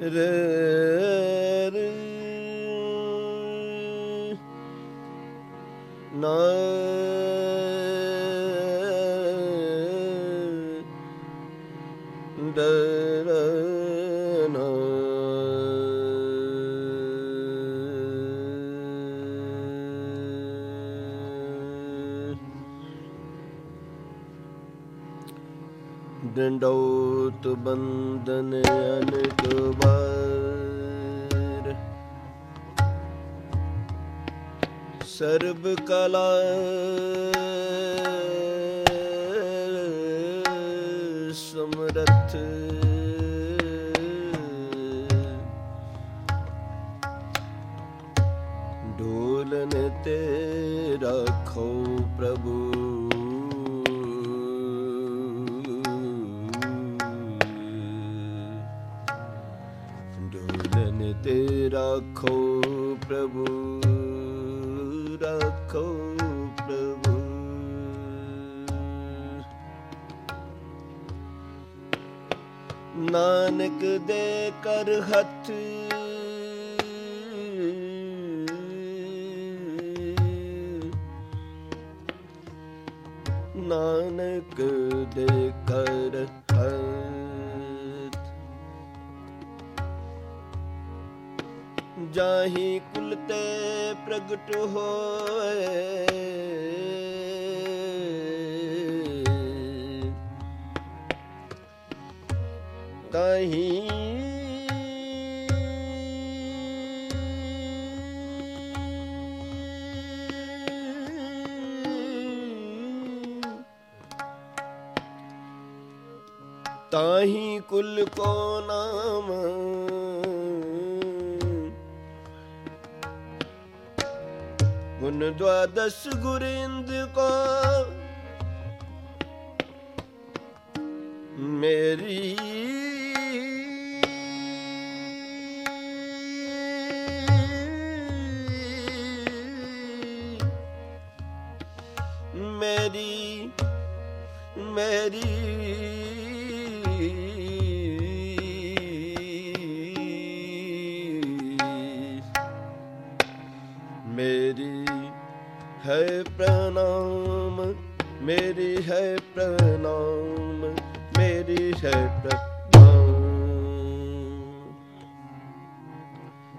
re re na da da ਡੰਡੋਤ ਬੰਦਨ ਅਨਕ ਵਾਰ। ਸਰਬ ਕਲਾ ਸਮਰਥ। ਢੋਲਨ ਤੇ ਰੱਖੋ ਪ੍ਰਭੂ ਰੱਖੋ ਪ੍ਰਭੂ ਰੱਖੋ ਪ੍ਰਭੂ। ਨਾਨਕ ਦੇ ਕਰ ਹੱਥ ਨਾਨਕ ਦੇ ਕਰ ਹੱਥ। ਜਾਹੀ ਕੁਲ ਤੇ ਪ੍ਰਗਟ ਹੋਏ। ਤਾਹੀ ਤਾਹੀ ਕੁਲ ਕੋ ਨਾਮ ਗੁਣ ਦਵਾਦਸ ਗੁਰਿੰਦ ਕੋ। ਮੇਰੀ ਮੇਰੀ ਮੇਰੀ ਮੇਰੀ ਹੈ ਪ੍ਰਣਾਮ ਮੇਰੀ ਹੈ ਪ੍ਰਣਾਮ ਮੇਰੀ ਹੈ ਪ੍ਰਣਾਮ